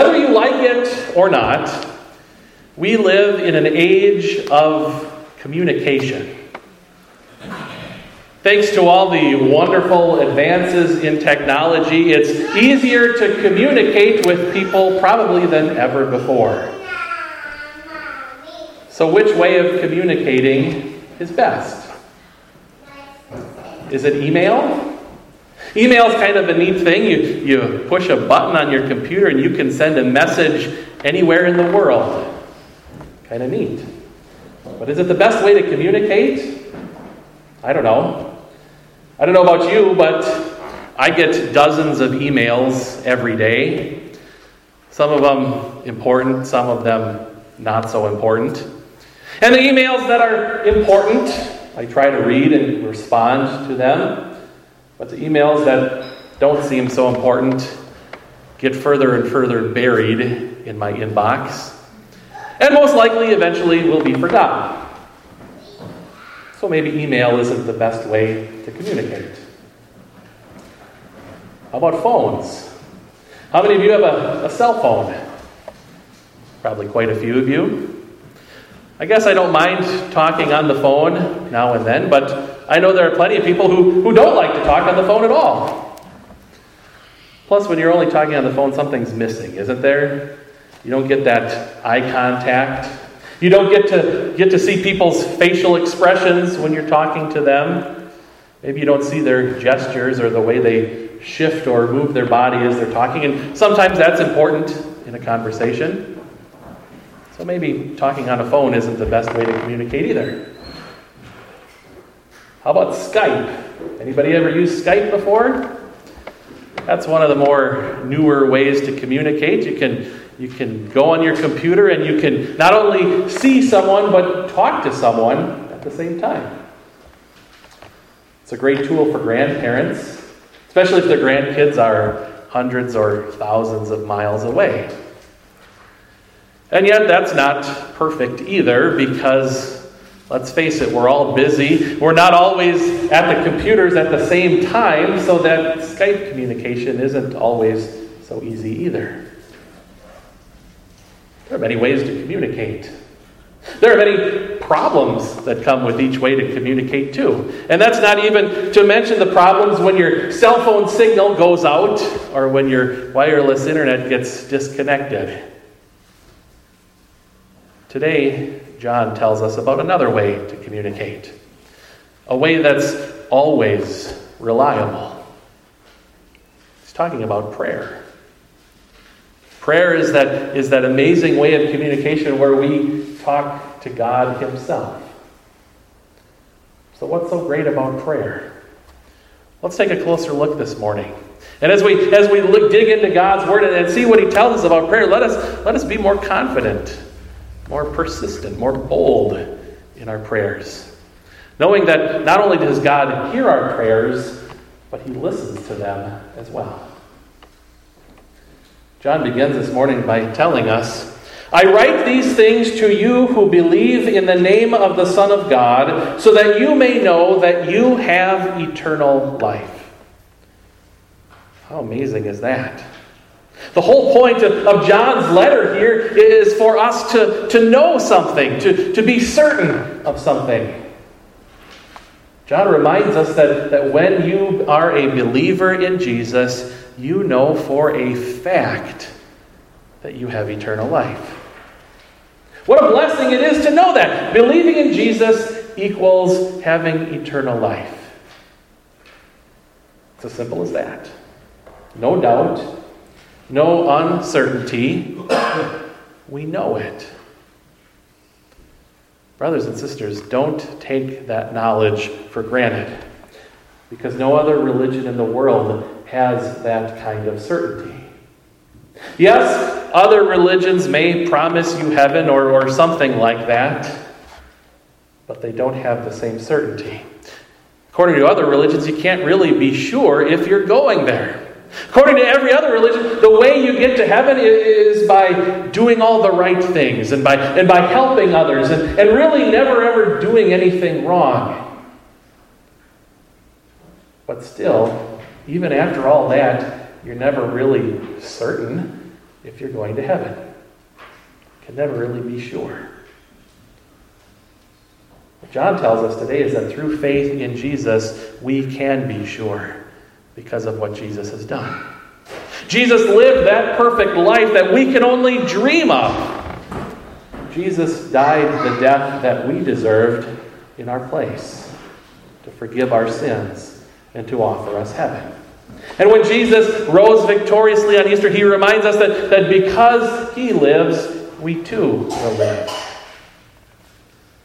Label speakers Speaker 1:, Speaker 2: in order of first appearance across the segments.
Speaker 1: Whether you like it or not, we live in an age of communication. Thanks to all the wonderful advances in technology, it's easier to communicate with people probably than ever before. So, which way of communicating is best? Is it email? Email is kind of a neat thing. You, you push a button on your computer and you can send a message anywhere in the world. Kind of neat. But is it the best way to communicate? I don't know. I don't know about you, but I get dozens of emails every day. Some of them important, some of them not so important. And the emails that are important, I try to read and respond to them. But the emails that don't seem so important get further and further buried in my inbox, and most likely eventually will be forgotten. So maybe email isn't the best way to communicate. How about phones? How many of you have a, a cell phone? Probably quite a few of you. I guess I don't mind talking on the phone now and then, but I know there are plenty of people who, who don't like to talk on the phone at all. Plus, when you're only talking on the phone, something's missing, isn't there? You don't get that eye contact. You don't get to get to see people's facial expressions when you're talking to them. Maybe you don't see their gestures or the way they shift or move their body as they're talking. And sometimes that's important in a conversation. So maybe talking on a phone isn't the best way to communicate either. How about Skype? Anybody ever used Skype before? That's one of the more newer ways to communicate. You can you can go on your computer and you can not only see someone but talk to someone at the same time. It's a great tool for grandparents, especially if their grandkids are hundreds or thousands of miles away. And yet, that's not perfect either because Let's face it, we're all busy. We're not always at the computers at the same time, so that Skype communication isn't always so easy either. There are many ways to communicate. There are many problems that come with each way to communicate, too. And that's not even to mention the problems when your cell phone signal goes out or when your wireless internet gets disconnected. Today, John tells us about another way to communicate, a way that's always reliable. He's talking about prayer. Prayer is that, is that amazing way of communication where we talk to God Himself. So, what's so great about prayer? Let's take a closer look this morning. And as we, as we look, dig into God's Word and, and see what He tells us about prayer, let us, let us be more confident more persistent, more bold in our prayers. Knowing that not only does God hear our prayers, but He listens to them as well. John begins this morning by telling us I write these things to you who believe in the name of the Son of God, so that you may know that you have eternal life. How amazing is that? The whole point of, of, John's letter here is for us to, to know something, to, to be certain of something. John reminds us that, that when you are a believer in Jesus, you know for a fact that you have eternal life. What a blessing it is to know that. Believing in Jesus equals having eternal life. It's as simple as that. No doubt, no uncertainty. we know it. Brothers and sisters, don't take that knowledge for granted because no other religion in the world has that kind of certainty. Yes, other religions may promise you heaven or, or something like that, but they don't have the same certainty. According to other religions, you can't really be sure if you're going there. According to every other religion, the way you get to heaven is by doing all the right things and by, and by helping others and, and really never ever doing anything wrong. But still, even after all that, you're never really certain if you're going to heaven. You can never really be sure. What John tells us today is that through faith in Jesus, we can be sure because of what Jesus has done. Jesus lived that perfect life that we can only dream of. Jesus died the death that we deserved in our place to forgive our sins and to offer us heaven. And when Jesus rose victoriously on Easter, he reminds us that, that because he lives, we too will live.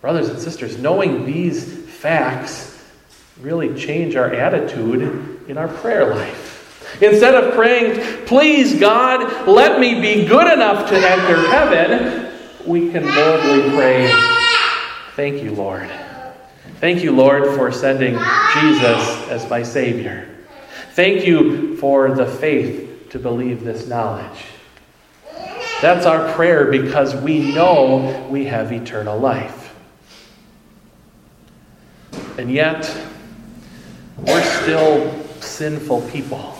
Speaker 1: Brothers and sisters, knowing these facts really change our attitude in our prayer life. Instead of praying, please God, let me be good enough to enter heaven, we can boldly pray, thank you, Lord. Thank you, Lord, for sending Jesus as my Savior. Thank you for the faith to believe this knowledge. That's our prayer because we know we have eternal life. And yet, we're still sinful people.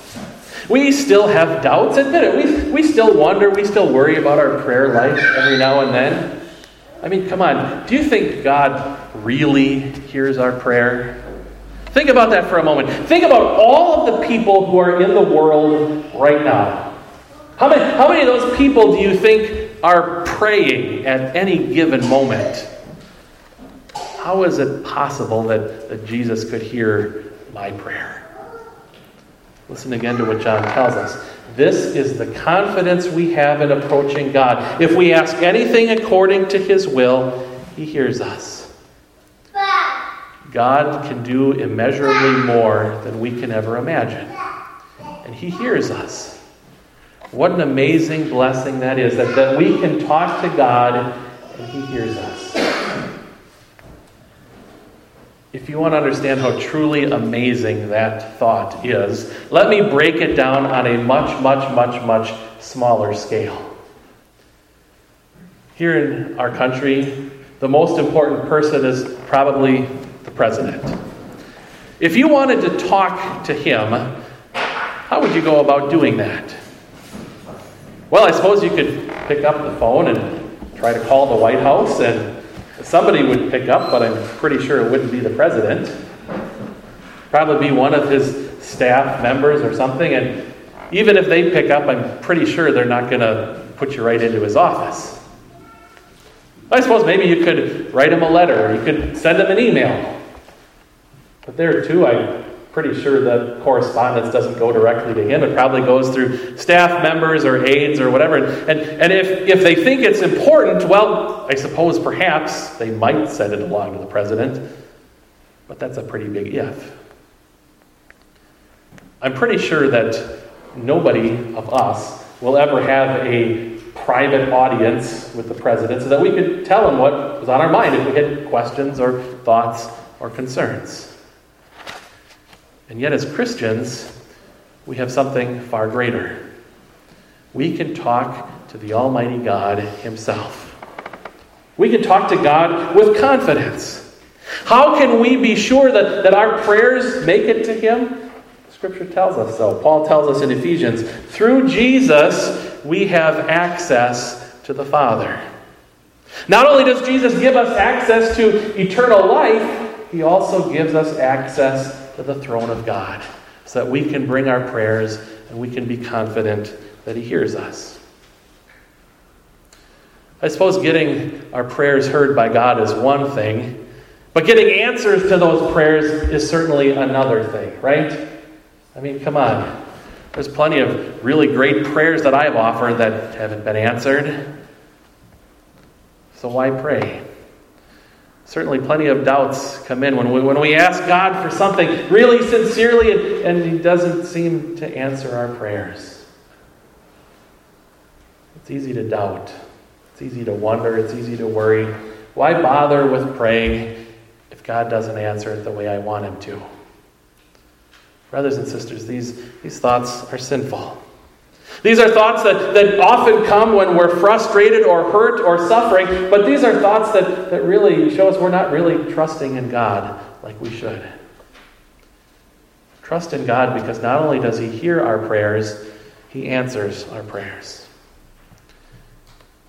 Speaker 1: We still have doubts, admit it. We, we still wonder, we still worry about our prayer life every now and then. I mean, come on. Do you think God really hears our prayer? Think about that for a moment. Think about all of the people who are in the world right now. How many, how many of those people do you think are praying at any given moment? How is it possible that, that Jesus could hear my prayer? Listen again to what John tells us. This is the confidence we have in approaching God. If we ask anything according to his will, he hears us. God can do immeasurably more than we can ever imagine. And he hears us. What an amazing blessing that is that, that we can talk to God and he hears us. If you want to understand how truly amazing that thought is, let me break it down on a much, much, much, much smaller scale. Here in our country, the most important person is probably the president. If you wanted to talk to him, how would you go about doing that? Well, I suppose you could pick up the phone and try to call the White House and Somebody would pick up, but I'm pretty sure it wouldn't be the president. Probably be one of his staff members or something. And even if they pick up, I'm pretty sure they're not going to put you right into his office. I suppose maybe you could write him a letter, or you could send him an email. But there too, I pretty sure that correspondence doesn't go directly to him. It probably goes through staff members or aides or whatever. And, and if, if they think it's important, well, I suppose perhaps they might send it along to the president. But that's a pretty big if. I'm pretty sure that nobody of us will ever have a private audience with the president so that we could tell him what was on our mind if we had questions or thoughts or concerns. And yet, as Christians, we have something far greater. We can talk to the Almighty God Himself. We can talk to God with confidence. How can we be sure that, that our prayers make it to Him? Scripture tells us so. Paul tells us in Ephesians through Jesus, we have access to the Father. Not only does Jesus give us access to eternal life, He also gives us access to the throne of God so that we can bring our prayers and we can be confident that He hears us. I suppose getting our prayers heard by God is one thing, but getting answers to those prayers is certainly another thing, right? I mean, come on. There's plenty of really great prayers that I've offered that haven't been answered. So why pray? Certainly plenty of doubts come in when we, when we ask God for something really sincerely and, and He doesn't seem to answer our prayers. It's easy to doubt, it's easy to wonder, it's easy to worry. Why bother with praying if God doesn't answer it the way I want Him to? Brothers and sisters, these, these thoughts are sinful. These are thoughts that, that often come when we're frustrated or hurt or suffering, but these are thoughts that, that really show us we're not really trusting in God like we should. Trust in God because not only does He hear our prayers, He answers our prayers.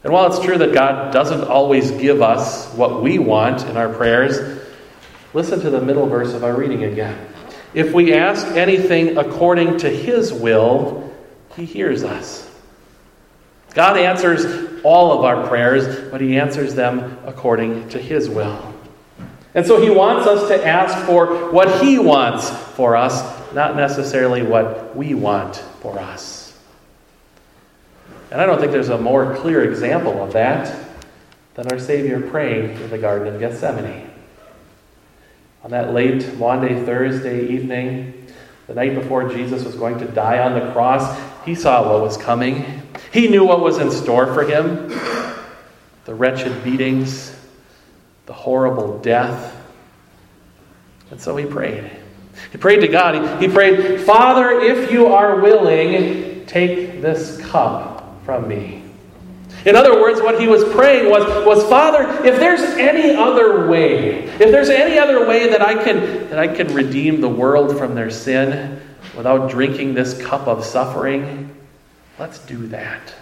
Speaker 1: And while it's true that God doesn't always give us what we want in our prayers, listen to the middle verse of our reading again. If we ask anything according to His will, He hears us. God answers all of our prayers, but He answers them according to His will. And so He wants us to ask for what He wants for us, not necessarily what we want for us. And I don't think there's a more clear example of that than our Savior praying in the Garden of Gethsemane. On that late Maundy, Thursday evening, the night before Jesus was going to die on the cross, he saw what was coming. He knew what was in store for him the wretched beatings, the horrible death. And so he prayed. He prayed to God. He, prayed, Father, if you are willing, take this cup from me. In other words, what he was praying was, was Father, if there's any other way, if there's any other way that I can that I can redeem the world from their sin without drinking this cup of suffering, let's do that.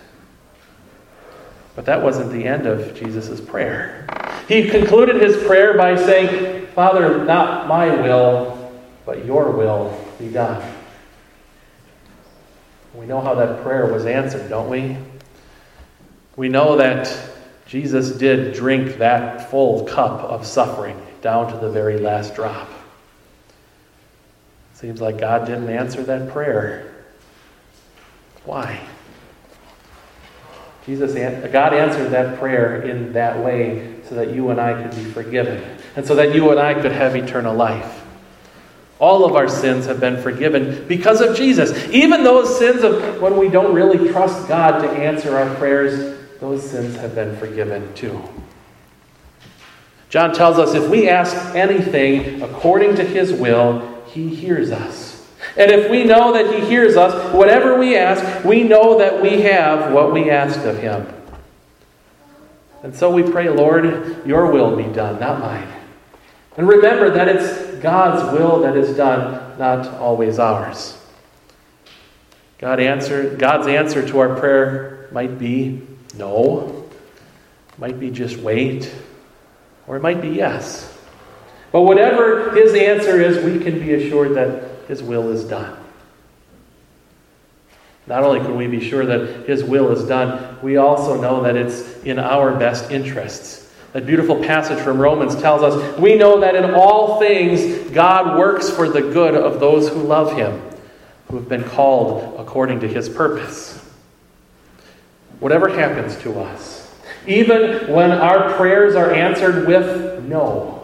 Speaker 1: But that wasn't the end of Jesus' prayer. He concluded his prayer by saying, Father, not my will, but your will be done. We know how that prayer was answered, don't we? We know that Jesus did drink that full cup of suffering down to the very last drop. Seems like God didn't answer that prayer. Why? Jesus, God answered that prayer in that way so that you and I could be forgiven, and so that you and I could have eternal life. All of our sins have been forgiven because of Jesus. Even those sins of when we don't really trust God to answer our prayers, those sins have been forgiven too. John tells us if we ask anything according to his will, he hears us. And if we know that he hears us, whatever we ask, we know that we have what we asked of him. And so we pray, Lord, your will be done, not mine. And remember that it's God's will that is done, not always ours. God answer, God's answer to our prayer might be no. Might be just wait. Or it might be yes. But whatever his answer is, we can be assured that his will is done. Not only can we be sure that his will is done, we also know that it's in our best interests. That beautiful passage from Romans tells us we know that in all things God works for the good of those who love him, who have been called according to his purpose whatever happens to us, even when our prayers are answered with no,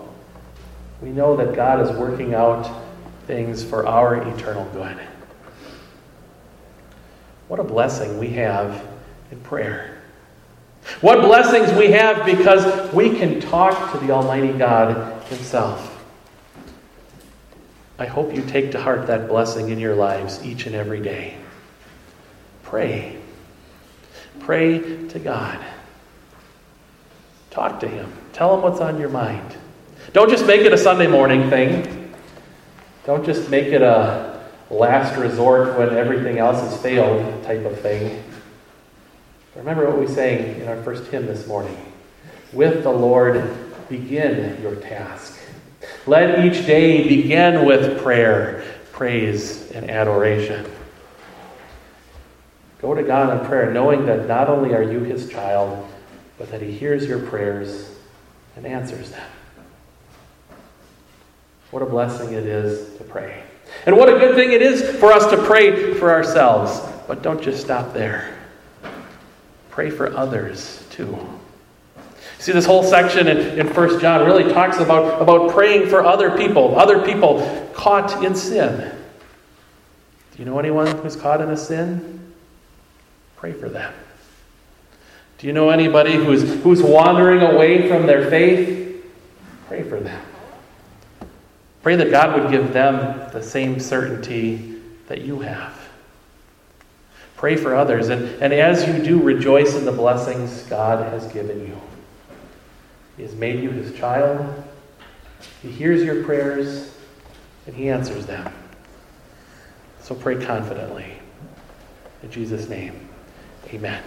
Speaker 1: we know that God is working out things for our eternal good. What a blessing we have in prayer. What blessings we have because we can talk to the Almighty God Himself. I hope you take to heart that blessing in your lives each and every day. Pray. Pray to God. Talk to Him. Tell Him what's on your mind. Don't just make it a Sunday morning thing. Don't just make it a last resort when everything else has failed type of thing. Remember what we sang in our first hymn this morning. With the Lord, begin your task. Let each day begin with prayer, praise, and adoration. Go to God in prayer, knowing that not only are you his child, but that he hears your prayers and answers them. What a blessing it is to pray. And what a good thing it is for us to pray for ourselves. But don't just stop there. Pray for others too. See, this whole section in, in 1 John really talks about, about praying for other people, other people caught in sin. Do you know anyone who's caught in a sin? Pray for them. Do you know anybody who's, who's wandering away from their faith? Pray for them. Pray that God would give them the same certainty that you have. Pray for others. And, and as you do, rejoice in the blessings God has given you. He has made you his child. He hears your prayers and he answers them. So pray confidently. In Jesus' name. Amen.